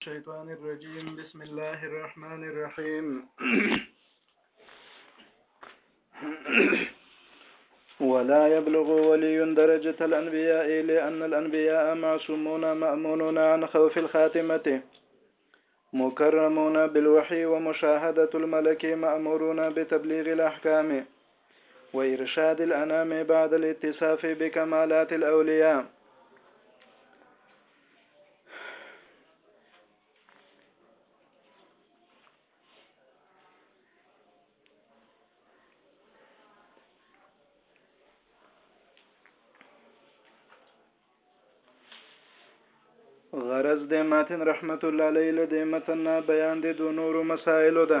الشيطان الرجيم بسم الله الرحمن الرحيم ولا يبلغ ولي درجة الأنبياء لأن الأنبياء معصومون مأمونون عن خوف الخاتمة مكرمون بالوحي ومشاهدة الملك مأمورون بتبليغ الأحكام وإرشاد الأنام بعد الاتصاف بكمالات الأولياء غرض د ماتن رحمت الله علیه له دې متن بیان د دوه نورو مسایلو ده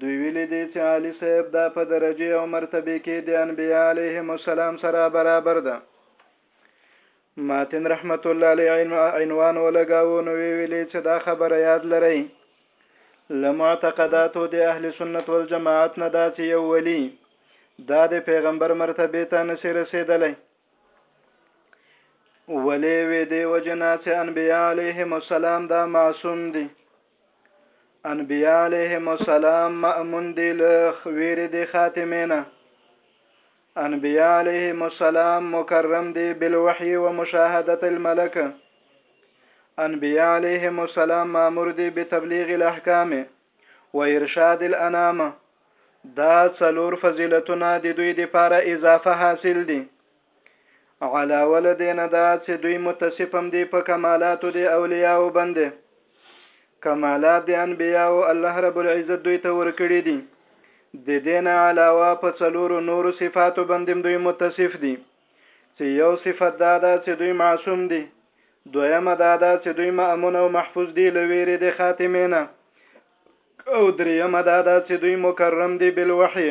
دوی ویلي دي چې عالي صاحب دا په درجه او مرتبه کې د انبیاء علیهم السلام سره برابر ده ماتن رحمت الله علی عنوان ولګاو نو ویلي چې دا خبره یاد لرئ لمعتقداتو د اهل سنت والجماعت نه دا چې یو ولی دا د پیغمبر مرتبه ته نشي رسیدلی ولې وې دی وجنا چې انبیاء علیهم السلام دا معصوم دي انبیاء علیهم السلام مأمون دی له ویرې دی خاتمه نه انبیاء علیهم السلام مکرم دی بالوحی و مشاهدت الملک انبیاء علیهم السلام مامور دی بتبلیغ الاحکام و ارشاد الانام دا څلور فضیلتونه د دوی لپاره اضافه حاصل دي علاوه له دې نه دا چې دوی متصف هم دي په کمالاتو د اولیاو باندې کمالات د انبیاو الله رب العزت دوی ته ورکړي دي د دې نه علاوه په څلورو نورو صفاتو باندې دوی متصف دي چې یو صفت دا ده چې دوی معصوم دي دویمه دا ده چې دوی مأمون او محفوظ دي له ویرې د خاتمې نه او دریمه دا ده چې دوی مکرم دي بالوحی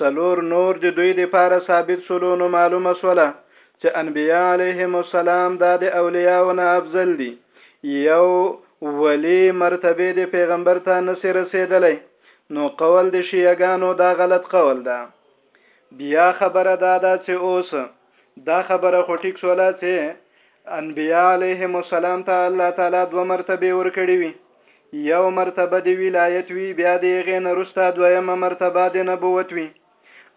څلور نور د دوی دپاره ثابت شولو نو معلومه شوله چې انبياء عليهم السلام دا د اولياوو نه افضل دي يو ولي مرتبه د پيغمبر ته نشي رسيدلی نو قول د شيعه ګانو دا غلط قول ده بيا خبره دا ده چې اوس دا خبره خو ټیک سوله چې انبیاء علیهم السلام ته الله تعالی دوه مرتبه ورکړي وي یو مرتبه دی ولایت وی بیا دی غین رستا دویمه مرتبه دی نبوت وی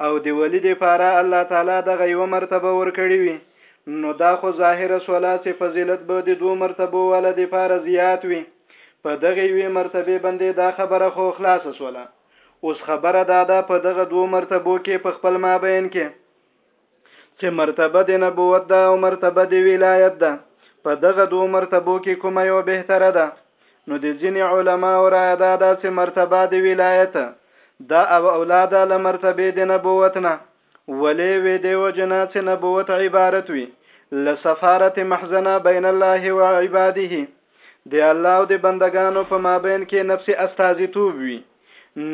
او دی ولی دی پاره الله تعالی د غیو مرتبه ورکړي وي نو دا خو ظاهر سولا چې فضیلت به د دوه مرتبه ول دی پاره زیات وي په دغه وی مرتبه باندې دا خبره خو خلاص سولا اوس خبره دا ده په دغه دوه مرتبو کې په خپل مابین کې چې مرتبه د نبوت ده او مرتبه د ولایت ده په دغه دوه مرتبو کې کومه یو بهتره ده نو د ځینې علما او رایه دا ده چې مرتبه د ولایت دا او اولاد له مرتبه د نبوت نه ولې وې د وجنا چې نبوت عبارت وي لسفارت محزنه بین الله و عباده د الله او د بندگانو په مابین کې نفس استازیتوب وي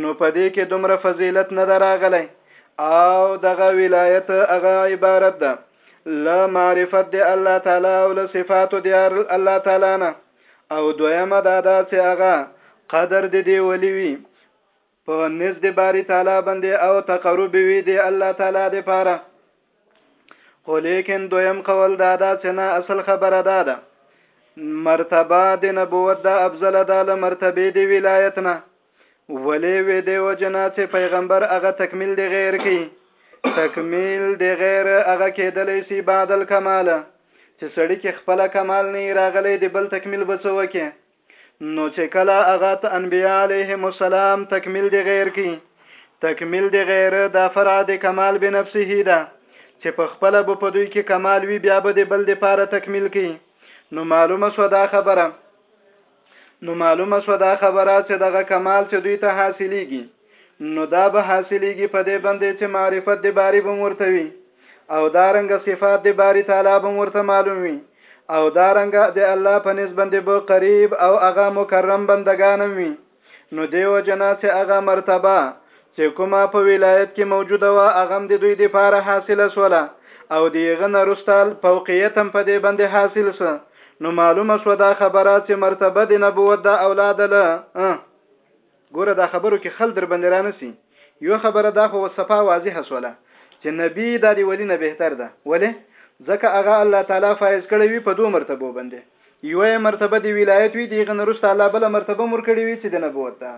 نو په دې کې دومره فضیلت نه دراغلی او دغه ولایت هغه عبارت ده له معرفت دی الله تعالی او له صفات دی الله تعالی نه او دویمه دا ده چې هغه قدر دی دی ولی وی په نزد باری تعالی باندې او تقرب وی دی الله تعالی دی پاره خو لیکن دویم قول دا دا چې نه اصل خبره دا ده مرتبه د نبوت دا افضل ده له مرتبه دی ولایت نه ولې وې دی وجنا چې پیغمبر هغه تکمیل دی غیر کی تکمیل دی غیر هغه کېدلې سی بعد الکمال چې سړی کې خپل کمال نه راغلی دی بل تکمیل بچو کې نو چې کله هغه ته انبیاء علیهم السلام تکمیل دی غیر کی تکمیل دی غیر دا فرع د کمال بنفسه ده چې په خپل به په دوی کې کمال وی بیا به د بل د پاره تکمیل کی نو معلومه سو دا خبره نو معلومه سو دا خبره چې دغه کمال چې دوی ته حاصلېږي نو دا به حاصلېږي په دې باندې چې معرفت د باری به ورته وي او دا رنګ صفات د باری تعالی به ورته معلوم وي او دا رنګ د الله په نسبت د بو قریب او هغه مکرم بندگانم وي نو دیو جنا چې هغه مرتبه چې کومه په ولایت کې موجوده و هغه د دوی د پاره حاصله سوله او دیغه نرستال فوقیت هم په دې باندې حاصل سه نو معلومه شو دا خبره چې مرتبه د نبوت د اولاد له ګوره دا خبرو کې خل درباندې رانه سي يو خبره دا خو وصفا واضحه سوله چې نبي دا دي ولي نه بهتر ده ولې ځکه هغه الله تعالی فائز کړي وي په دوه مرتبه باندې یو یې مرتبه دی ولایت وي دیغه نرسته الله بل مرتبه مور کړي وي چې د نبوت ده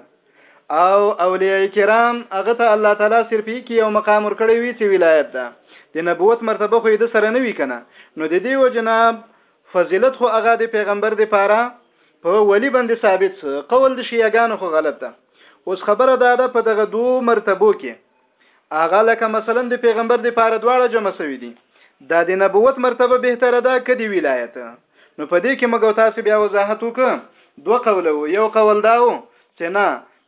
او اولیاء کرام هغه ته الله تعالی صرف یې یو مقام ور کړی وي چې ولایت ده د نبوت مرتبه خو یې د سره نه وی کنه نو د دې وجناب فضیلت خو هغه د پیغمبر د پاره په ولی باندې ثابت سو قول د شیعاګانو خو غلط ده اوس خبره دا ده په دغه دوه مرتبو کې هغه لکه مثلا د پیغمبر د پاره دواړه جمع سوي دي دا د نبوت مرتبه بهتره ده که د ولایت نو په دې کې موږ تاسو بیا وضاحت وکړو دوه قوله وو یو قول دا وو چې نه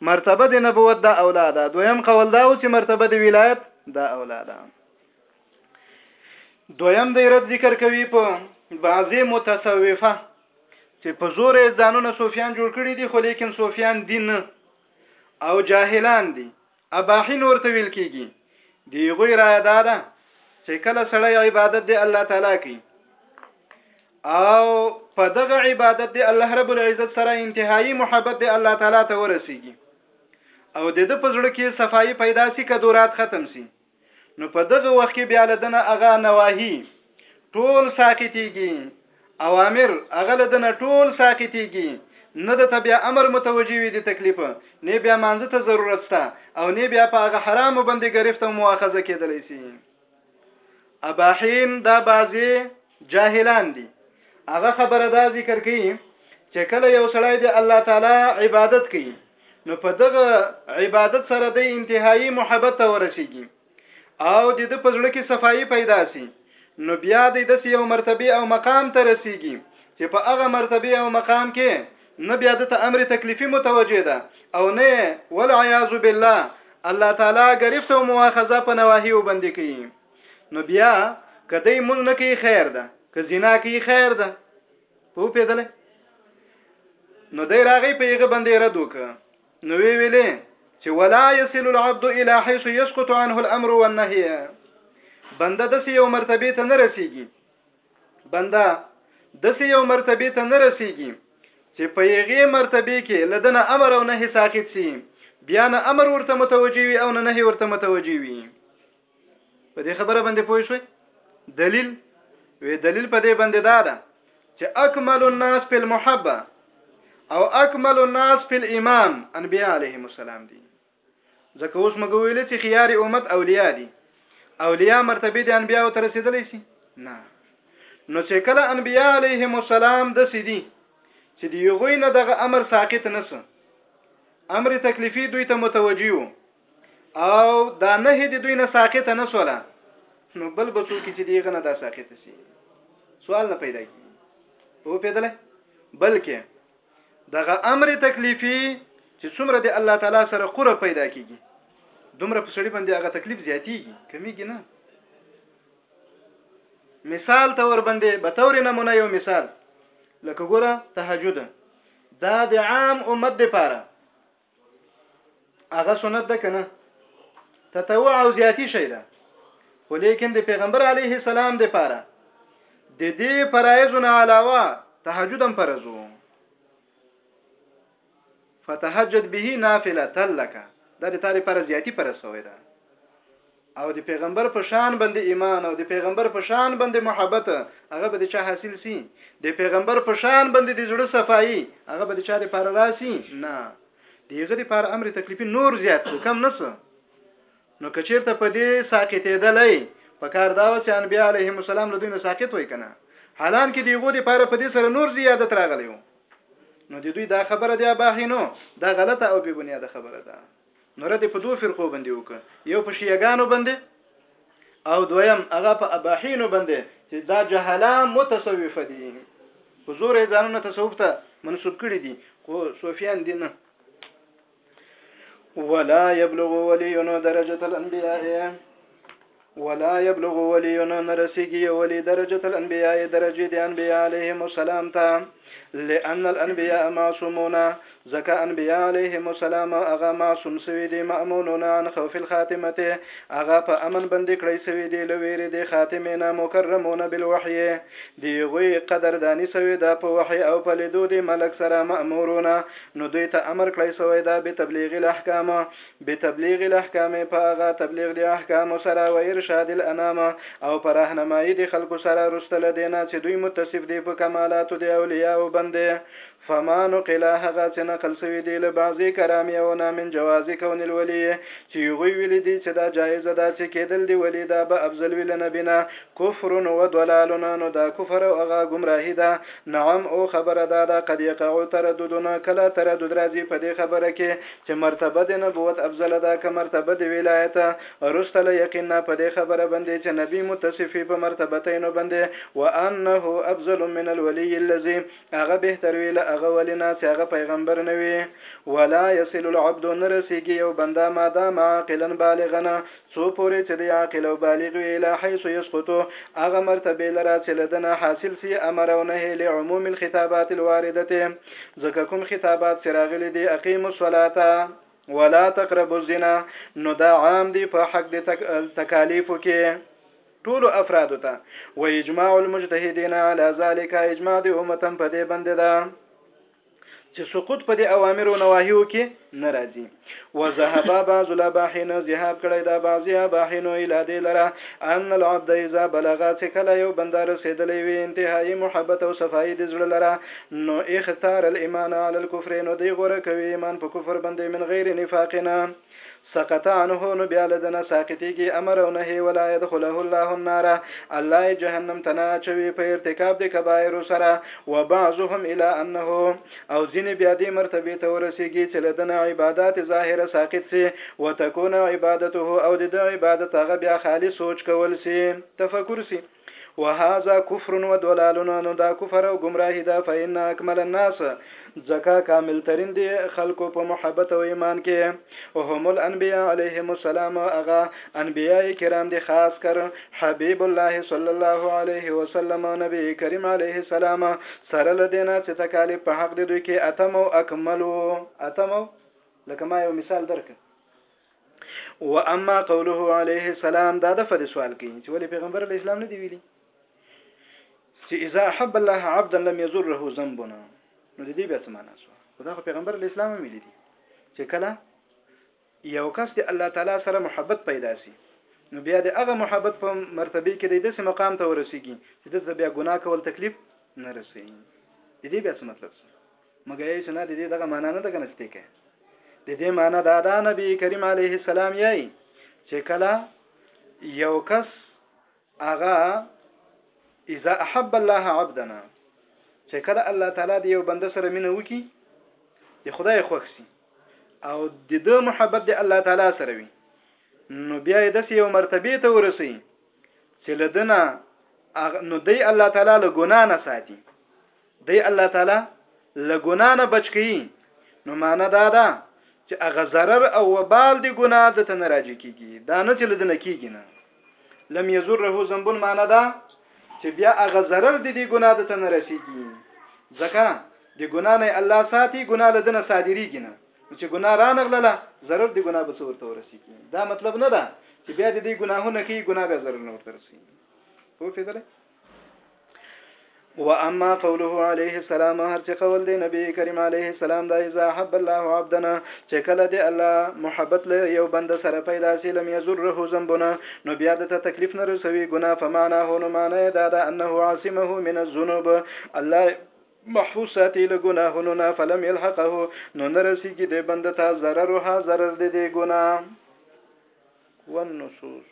مرتبه د نبوت دا اولاده دویم قول دا وو چې مرتبه د ولایت دا اولاده دویم دی رد ذکر کوي په بعضی متصوفه چې په زور یې ځانونه صوفیان جوړ کړي دي خو لیکن صوفیان دي نه او جاهلان دي اباحین ورته ویل کیږي دی غوی را ادا ده چې کله سړی عبادت دی الله تعالی کوي او په دغه عبادت دی الله رب العزت سره انتهایی محبت دی الله تعالی ته ورسیږي او د د پزړه کې صفائی پیدا سي کدورات ختم سي نو په دغه وخت کې بیا لدنه هغه نواهی ټول ساقطیږي اوامر هغه لدنه ټول ساقطیږي نه د تبع امر متوجي وي د تکلیف نه بیا مانځ ته ضرورت شته او نه بیا په هغه حرام باندې گرفت او مؤاخذه کېدلی شي اباحین دا بعضی جاهلان دي هغه خبره دا ذکر کوي چې کله یو سړی د الله تعالی عبادت کوي نو په دغه عبادت سره د انتهایی محبت ته ورسیږي او د د پزړه کې صفائی پیدا سي نو بیا د دس یو مرتبه او مقام ته رسیږي چې په هغه مرتبه او مقام کې نه بیا د امر تکلیفي متوجه ده او نه ول عیاذ بالله الله تعالی گرفت او مواخذه په نواهی وبندي کوي نو بیا که دی مونږ نه کوي خیر ده که زنا کوي خیر ده په پیدل نو دی راغی په یغه باندې رد وک نو وی ویلې چې ولا يصل العبد الى حيث يسقط عنه الامر والنهي بنده د یو مرتبه ته نه رسیږي بنده د یو مرتبه ته نه رسیږي چې په یغه مرتبه کې لدنه امر او نهي ساقط سي بیا نه امر ورته متوجي وي او نه نهي ورته متوجي وي په دې خبره باندې پوه شوي دلیل وی دلیل په دې باندې دا ده چې اکمل الناس په المحبه او اکمل الناس په الايمان انبياء عليهم السلام دي ځکه اوس موږ ویل چې خيار امت اولیاء دي اولیاء مرتبه دي انبياء ته رسیدلی شي نه نو چې کله انبياء عليهم السلام د سيدي چې دی غوی نه دغه امر ساقط نسو امر تکلیفي دوی ته متوجي وو او دا نه د دوی نه ساقطه نه سوله نو بل به څوک چې دیغه نه دا ساقطه سي سوال نه پیدا کی او پیدله بلکې دغه امر تکلیفي چې څومره د الله تعالی سره قره پیدا کیږي دومره په سړي باندې هغه تکلیف زیاتیږي کمیږي نه مثال ته ور باندې به تور نمونه یو مثال لکه ګوره تهجد دا د عام امت لپاره هغه سنت ده کنه تطوع او زیاتی شي ده خو لیکن د پیغمبر علیه السلام د پاره د دې فرایضو نه علاوه تهجد هم فرض وو فتهجد به نافله لك دا د تاره پر زیاتی پر سوې ده او د پیغمبر په شان بندې ایمان او د پیغمبر په شان بندې محبت هغه به د چا حاصل سي د پیغمبر په شان بندې د زړه صفائی هغه به د چا د پاره راسي نه دیغه د پاره امر تکلیفي نور زیات سو کم نه سو نو کچیرته په دې ساقطېدلای په کار دا و چې انبیاء علیهم السلام له دوی نه ساقط وای کنه حالان کې دیغو د پاره په دې سره نور زیادت راغلی وو نو د دوی دا خبره دی باهینو دا غلطه او بی بنیاده خبره ده نو رد په دو فرقو باندې وکړ یو په شیعه ګانو باندې او دویم هغه په اباحینو باندې چې دا جهلا متصوفه دي په زور یې ځانونه تصوف ته منسوب کړي دي خو صوفیان دي نه ولا يبلغ ولي درجه الانبياء ولا يبلغ ولي نه رسیږي یو ولي درجه الانبیاء درجه د انبیاء علیهم السلام ته لئن الانبیاء معصومون ځکه انبیاء علیهم السلام هغه معصوم سوي دي مأمونون عن خوف الخاتمه هغه په امن بندي کړی سوي دي لویری د خاتمه نه مکرمون بالوحی دی غوی قدردانی سوي ده په وحی او په لیدو د ملک سره مأمورون نو دوی ته امر کړی سوی ده به تبلیغ الاحکام بتبلیغ الاحکام په هغه تبلیغ د احکامو سره و ارشاد الانام او پر رهنمایي د خلکو سره وروسته له دې نه چې دوی متصف دي په کمالاتو د اولیاو بندې فما نقل هغه چې نقل سوي دي له بعضې کرامي او نه من جوازي کون الولي چې هغوی ویلي دي چې دا جایزه ده چې کېدل دي ولي دا به افضل وي له نبي نه کفر و ضلال نو دا کفر او هغه ګمراهي ده نعم او خبره دا ده قد یقع ترددونه کله تردد راځي په دې خبره کې چې مرتبه د نبوت افضله ده که مرتبه د ولایت؟ روسته له یقین نه په دې خبره بندې چې نبی متصف وي په مرتبتینو بندې، وانه افضل من الولی الذی، هغه بهتر وي له هغه ولي نه چې هغه پیغمبر نه وي. ولا یصل العبد، نه رسیږي یو بنده مادام عاقلا بالغا، څو پورې چې دی عاقل او بالغ وي الی حیث یسقط هغه مرتبې لره چې له ده نه حاصل سي امر او نهې لعموم الخطابات الواردة ځکه کوم خطابات چې راغلي دي اقیموا الصلاة ولا تقربوا الزنا نو دا عام دي په حق د تکالیفو کې ټول افراد ته و اجماع المجتهدین علی ذلک اجماع د امتم په دې بند ده چې سقوط په دې اوامر او نواهیو کې نه راځي وذهب بعض الاباحين ذهاب کړی دا بعضی اباحین اله دې لره ان العبد اذا بلغ چې کله یو بندر رسیدلې وي انتهایی محبت او صفائی دې زړه لره نو اختار الايمان على الكفر نو دی غوړه کوي ایمان په کفر باندې من غیر نفاقنا سقط عنه نو بیا له دنه ساقطیږي امر او نهي ولا يدخله الله النار الله یې جهنم ته نه اچوي په ارتکاب د کبایرو سره وبعضهم الى انه او ځینې بیا دې مرتبه ته ورسیږي چې له دنه عبادات ظاهره ساقط سي وتكون عبادته او د عبادت هغه بیا خالي سوچ کول سي تفکر سي وهذا کفر و دلال نو دا کفر او گمراهی ده فإن اکمل الناس ځکه کامل ترین دی خلکو په محبت او ایمان کې هم الانبیاء علیهم السلام اغا انبیاء کرام دی خاص کر حبیب الله صلی الله علیه وسلم نبی کریم علیه السلام سره لدینا چې تکالیف په حق دی دوی کې اتم او اکملو اتم لکه ما یو مثال درکړ و اما قوله عليه السلام دا د فد سوال کوي چې ولې پیغمبر اسلام نه دی ویلي چې اذا حب الله عبدا لم يزره ذنبنا نو د دې بیا څه معنا شو خدا خو پیغمبر اسلام هم ویلي دي چې کله یو کس د الله تعالی سره محبت پیدا شي نو بیا د هغه محبت په مرتبه کې د دې مقام ته ورسیږي چې د بیا ګناه کول تکلیف نه رسي د دې بیا څه مطلب څه مګر یې سنا د دې دغه معنا نه ده کنه ستې کې د دې معنا دا ده نبی کریم علیه السلام یې چې کله یو کس هغه اذا احب الله عبدنا چې کله الله تعالی دی یو بنده سره مینه وکي د خدای خوښ سي او د دې محبت د الله تعالی سره وي نو بیا یې د یو مرتبه ته ورسي چې لدنه نو دی الله تعالی له ګنا نه ساتي دی الله تعالی له ګناه نه بچ کوي نو معنی دا ده چې هغه ضرر او وبال دی ګناه د تن راځي کیږي دا نه چې لدنه کیږي نه لم یزره ذنب معنی دا چې بیا هغه ضرر دی دی ګناه د تن رسیږي ځکه د ګناه نه الله ساتي ګناه لدنه صادریږي نه چې ګناه را نغله ضرر دی ګناه به څور ته ورسیږي دا مطلب نه ده چې بیا د دې ګناهونه کوي ګناه به ضرر نه ورته رسیږي په فکر و اما قوله عليه السلام هر چې قول دی نبی کریم عليه السلام دا اذا حب الله عبدنا چې کله دی الله محبت له یو بند سره پیدا سي لم يزره ذنبنا نو بیا د تکلیف نه رسوي ګنا فمعنا هو نو معنی دا ده انه عاصمه من الذنوب الله محفوظ ساتي له ګناهونو نه فلم يلحقه نو نرسيږي د بنده ته ضرر او ها ضرر دي ګناه والنصوص